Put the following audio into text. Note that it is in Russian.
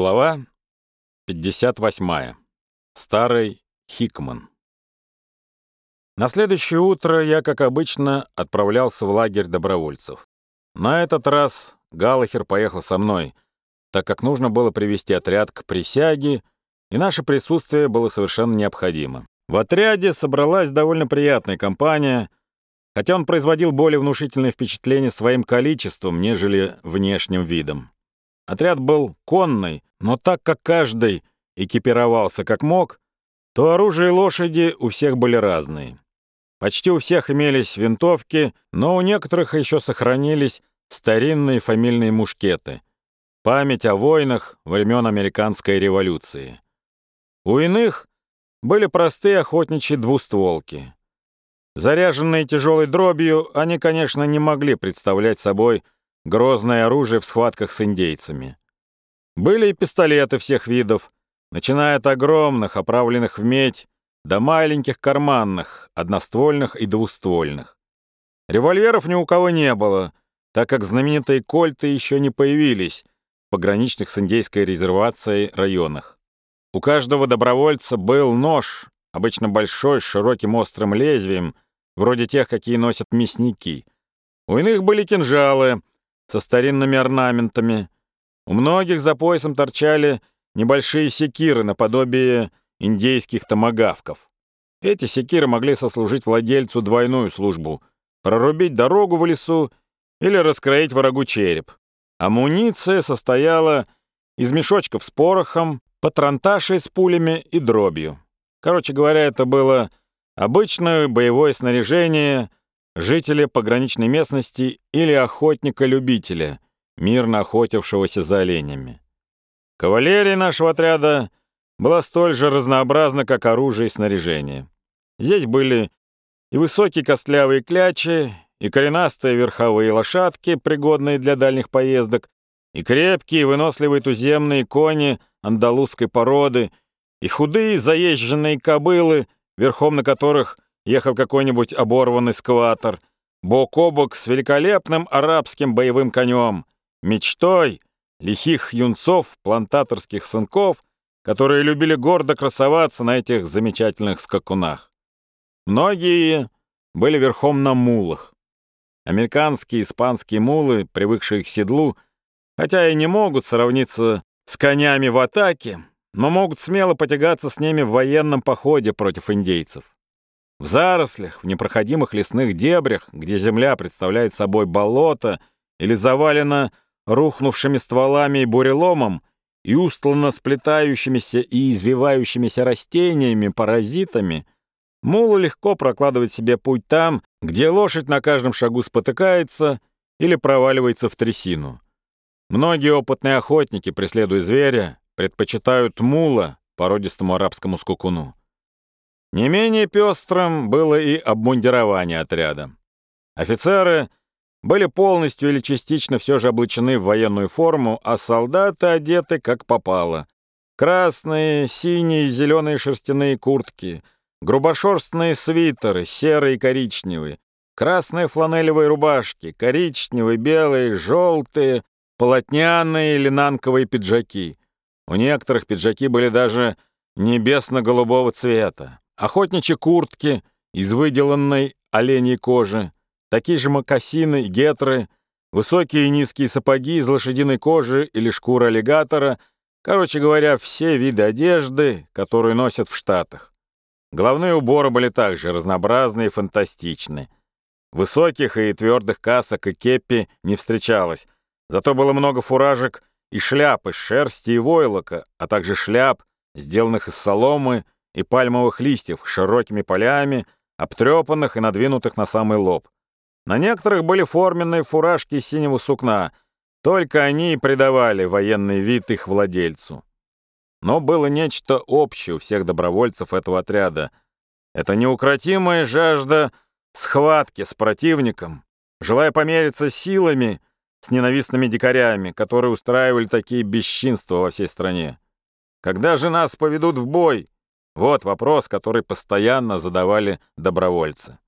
Глава 58. Старый Хикман. На следующее утро я, как обычно, отправлялся в лагерь добровольцев. На этот раз Галахер поехал со мной, так как нужно было привести отряд к присяге, и наше присутствие было совершенно необходимо. В отряде собралась довольно приятная компания, хотя он производил более внушительное впечатление своим количеством, нежели внешним видом. Отряд был конный, но так как каждый экипировался как мог, то оружие и лошади у всех были разные. Почти у всех имелись винтовки, но у некоторых еще сохранились старинные фамильные мушкеты. Память о войнах времен Американской революции. У иных были простые охотничьи двустволки. Заряженные тяжелой дробью, они, конечно, не могли представлять собой грозное оружие в схватках с индейцами. Были и пистолеты всех видов, начиная от огромных, оправленных в медь, до маленьких карманных, одноствольных и двуствольных. Револьверов ни у кого не было, так как знаменитые кольты еще не появились в пограничных с индейской резервацией районах. У каждого добровольца был нож, обычно большой, с широким острым лезвием, вроде тех, какие носят мясники. У иных были кинжалы, со старинными орнаментами. У многих за поясом торчали небольшие секиры наподобие индейских томагавков. Эти секиры могли сослужить владельцу двойную службу — прорубить дорогу в лесу или раскроить врагу череп. Амуниция состояла из мешочков с порохом, патронташей с пулями и дробью. Короче говоря, это было обычное боевое снаряжение жителя пограничной местности или охотника-любителя, мирно охотившегося за оленями. Кавалерия нашего отряда была столь же разнообразна, как оружие и снаряжение. Здесь были и высокие костлявые клячи, и коренастые верховые лошадки, пригодные для дальних поездок, и крепкие выносливые туземные кони андалузской породы, и худые заезженные кобылы, верхом на которых ехал какой-нибудь оборванный скватер, бок о бок с великолепным арабским боевым конем, мечтой лихих юнцов, плантаторских сынков, которые любили гордо красоваться на этих замечательных скакунах. Многие были верхом на мулах. Американские и испанские мулы, привыкшие к седлу, хотя и не могут сравниться с конями в атаке, но могут смело потягаться с ними в военном походе против индейцев. В зарослях, в непроходимых лесных дебрях, где земля представляет собой болото или завалена рухнувшими стволами и буреломом, и устлана сплетающимися и извивающимися растениями, паразитами, мул легко прокладывает себе путь там, где лошадь на каждом шагу спотыкается или проваливается в трясину. Многие опытные охотники, преследуя зверя, предпочитают мула породистому арабскому скукуну. Не менее пестрым было и обмундирование отряда. Офицеры были полностью или частично все же облачены в военную форму, а солдаты одеты как попало. Красные, синие зеленые шерстяные куртки, грубошерстные свитеры, серые и коричневые, красные фланелевые рубашки, коричневые, белые, желтые, полотняные или нанковые пиджаки. У некоторых пиджаки были даже небесно-голубого цвета охотничьи куртки из выделанной оленей кожи, такие же мокасины, гетры, высокие и низкие сапоги из лошадиной кожи или шкуры аллигатора, короче говоря, все виды одежды, которые носят в Штатах. Головные уборы были также разнообразные и фантастичны. Высоких и твердых касок и кепи не встречалось, зато было много фуражек и шляп из шерсти и войлока, а также шляп, сделанных из соломы, и пальмовых листьев широкими полями, обтрепанных и надвинутых на самый лоб. На некоторых были форменные фуражки синего сукна, только они и придавали военный вид их владельцу. Но было нечто общее у всех добровольцев этого отряда. Это неукротимая жажда схватки с противником, желая помериться силами с ненавистными дикарями, которые устраивали такие бесчинства во всей стране. Когда же нас поведут в бой, вот вопрос, который постоянно задавали добровольцы.